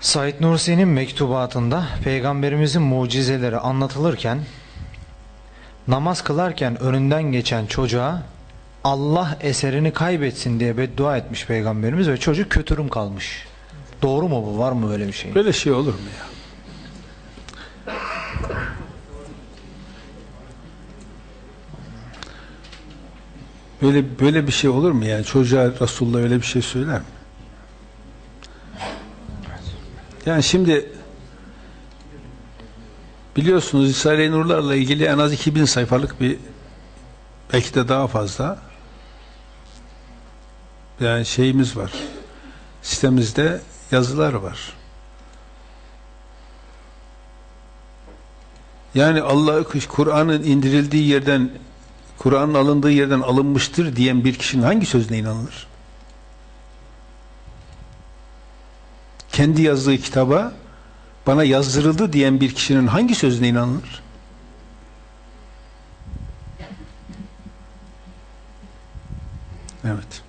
Said Nursi'nin mektubatında peygamberimizin mucizeleri anlatılırken namaz kılarken önünden geçen çocuğa Allah eserini kaybetsin diye beddua etmiş peygamberimiz ve çocuk kötürüm kalmış. Doğru mu bu? Var mı böyle bir şey? Böyle şey olur mu ya? Böyle böyle bir şey olur mu yani? Çocuğa Resulullah öyle bir şey söyler mi? Yani şimdi biliyorsunuz İsrail Nurlarla ilgili en az 2000 sayfalık bir belki de daha fazla yani şeyimiz var. Sitemizde yazılar var. Yani Allah Kur'an'ın indirildiği yerden Kur'an'ın alındığı yerden alınmıştır diyen bir kişinin hangi sözüne inanılır? Kendi yazdığı kitaba bana yazdırıldı diyen bir kişinin hangi sözüne inanılır? Evet.